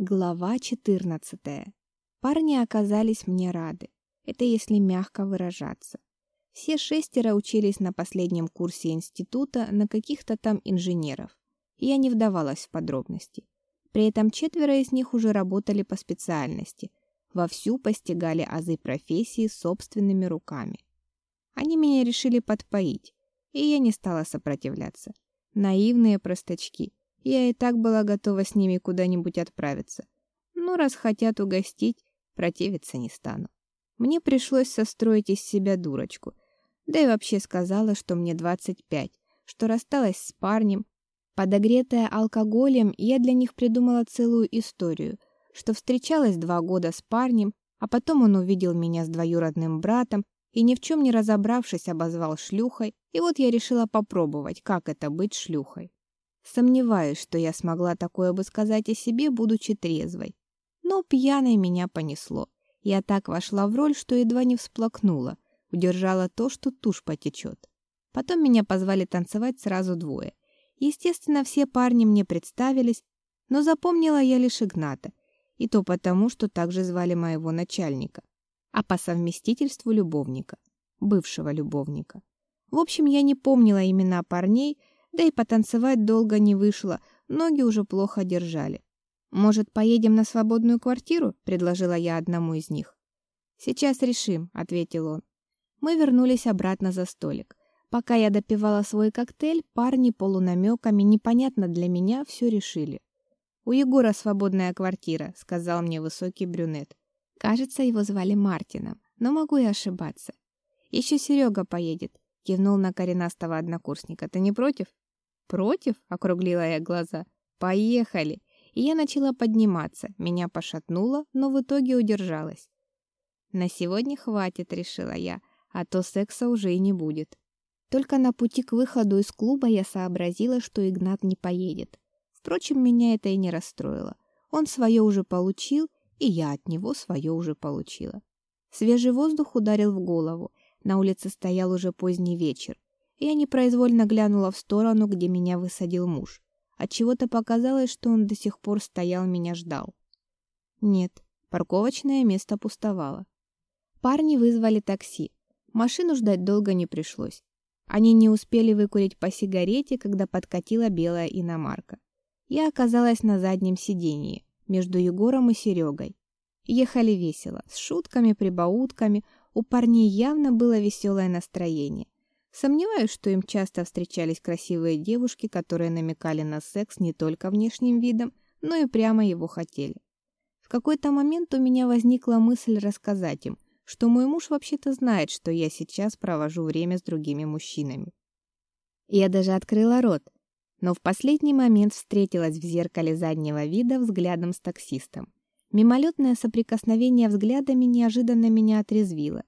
Глава 14. Парни оказались мне рады. Это если мягко выражаться. Все шестеро учились на последнем курсе института на каких-то там инженеров. Я не вдавалась в подробности. При этом четверо из них уже работали по специальности, вовсю постигали азы профессии собственными руками. Они меня решили подпоить, и я не стала сопротивляться. Наивные простачки. Я и так была готова с ними куда-нибудь отправиться. Но раз хотят угостить, противиться не стану. Мне пришлось состроить из себя дурочку. Да и вообще сказала, что мне 25, что рассталась с парнем. Подогретая алкоголем, я для них придумала целую историю, что встречалась два года с парнем, а потом он увидел меня с двоюродным братом и ни в чем не разобравшись обозвал шлюхой, и вот я решила попробовать, как это быть шлюхой. Сомневаюсь, что я смогла такое бы сказать о себе, будучи трезвой. Но пьяной меня понесло. Я так вошла в роль, что едва не всплакнула, удержала то, что тушь потечет. Потом меня позвали танцевать сразу двое. Естественно, все парни мне представились, но запомнила я лишь Игната, и то потому, что также звали моего начальника, а по совместительству любовника, бывшего любовника. В общем, я не помнила имена парней, да и потанцевать долго не вышло, ноги уже плохо держали. «Может, поедем на свободную квартиру?» — предложила я одному из них. «Сейчас решим», — ответил он. Мы вернулись обратно за столик. Пока я допивала свой коктейль, парни полунамеками, непонятно для меня, все решили. «У Егора свободная квартира», — сказал мне высокий брюнет. Кажется, его звали Мартином, но могу и ошибаться. Еще Серега поедет кивнул на коренастого однокурсника. Ты не против? Против? округлила я глаза. Поехали. И я начала подниматься. Меня пошатнуло, но в итоге удержалась. На сегодня хватит, решила я, а то секса уже и не будет. Только на пути к выходу из клуба я сообразила, что Игнат не поедет. Впрочем, меня это и не расстроило. Он свое уже получил, и я от него свое уже получила. Свежий воздух ударил в голову, на улице стоял уже поздний вечер. Я непроизвольно глянула в сторону, где меня высадил муж. От чего-то показалось, что он до сих пор стоял меня ждал. Нет, парковочное место пустовало. Парни вызвали такси. Машину ждать долго не пришлось. Они не успели выкурить по сигарете, когда подкатила белая иномарка. Я оказалась на заднем сиденье, между Егором и Серегой. Ехали весело, с шутками, прибаутками, у парней явно было веселое настроение. Сомневаюсь, что им часто встречались красивые девушки, которые намекали на секс не только внешним видом, но и прямо его хотели. В какой-то момент у меня возникла мысль рассказать им, что мой муж вообще-то знает, что я сейчас провожу время с другими мужчинами. Я даже открыла рот, но в последний момент встретилась в зеркале заднего вида взглядом с таксистом. Мимолетное соприкосновение взглядами неожиданно меня отрезвило.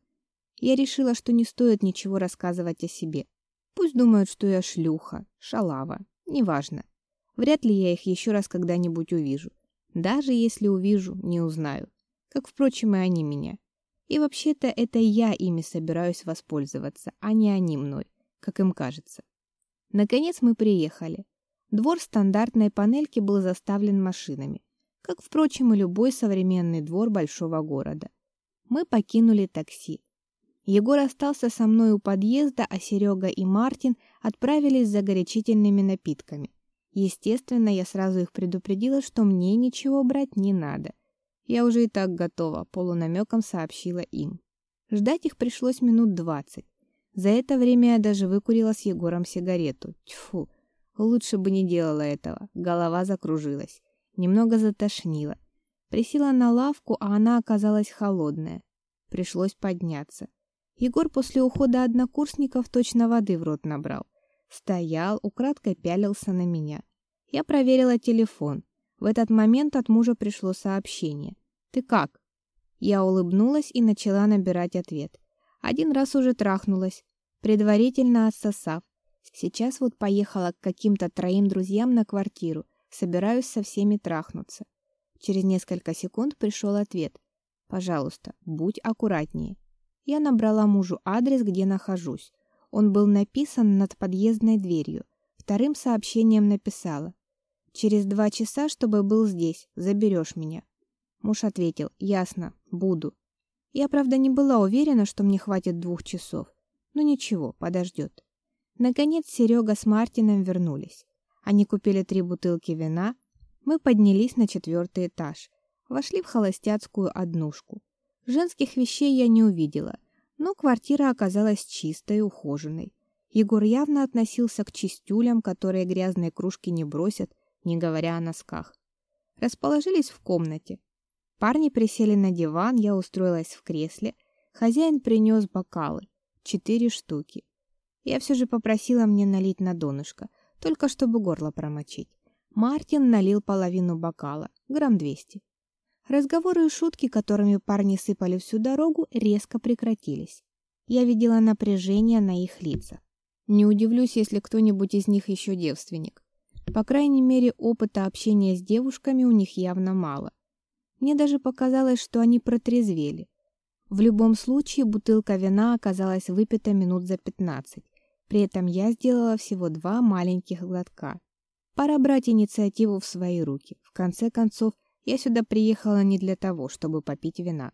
Я решила, что не стоит ничего рассказывать о себе. Пусть думают, что я шлюха, шалава, неважно. Вряд ли я их еще раз когда-нибудь увижу. Даже если увижу, не узнаю. Как, впрочем, и они меня. И вообще-то это я ими собираюсь воспользоваться, а не они мной, как им кажется. Наконец мы приехали. Двор стандартной панельки был заставлен машинами как, впрочем, и любой современный двор большого города. Мы покинули такси. Егор остался со мной у подъезда, а Серега и Мартин отправились за горячительными напитками. Естественно, я сразу их предупредила, что мне ничего брать не надо. Я уже и так готова, полунамеком сообщила им. Ждать их пришлось минут двадцать. За это время я даже выкурила с Егором сигарету. Тьфу, лучше бы не делала этого, голова закружилась. Немного затошнило. Присела на лавку, а она оказалась холодная. Пришлось подняться. Егор после ухода однокурсников точно воды в рот набрал. Стоял, украдкой пялился на меня. Я проверила телефон. В этот момент от мужа пришло сообщение. «Ты как?» Я улыбнулась и начала набирать ответ. Один раз уже трахнулась, предварительно отсосав. Сейчас вот поехала к каким-то троим друзьям на квартиру. Собираюсь со всеми трахнуться. Через несколько секунд пришел ответ. Пожалуйста, будь аккуратнее. Я набрала мужу адрес, где нахожусь. Он был написан над подъездной дверью. Вторым сообщением написала: Через два часа, чтобы был здесь, заберешь меня. Муж ответил, ясно, буду. Я, правда, не была уверена, что мне хватит двух часов. Но ничего, подождет. Наконец Серега с Мартином вернулись. Они купили три бутылки вина. Мы поднялись на четвертый этаж. Вошли в холостяцкую однушку. Женских вещей я не увидела, но квартира оказалась чистой и ухоженной. Егор явно относился к чистюлям, которые грязные кружки не бросят, не говоря о носках. Расположились в комнате. Парни присели на диван, я устроилась в кресле. Хозяин принес бокалы, четыре штуки. Я все же попросила мне налить на донышко, только чтобы горло промочить. Мартин налил половину бокала, грамм двести. Разговоры и шутки, которыми парни сыпали всю дорогу, резко прекратились. Я видела напряжение на их лицах. Не удивлюсь, если кто-нибудь из них еще девственник. По крайней мере, опыта общения с девушками у них явно мало. Мне даже показалось, что они протрезвели. В любом случае, бутылка вина оказалась выпита минут за 15. При этом я сделала всего два маленьких глотка. Пора брать инициативу в свои руки. В конце концов, я сюда приехала не для того, чтобы попить вина.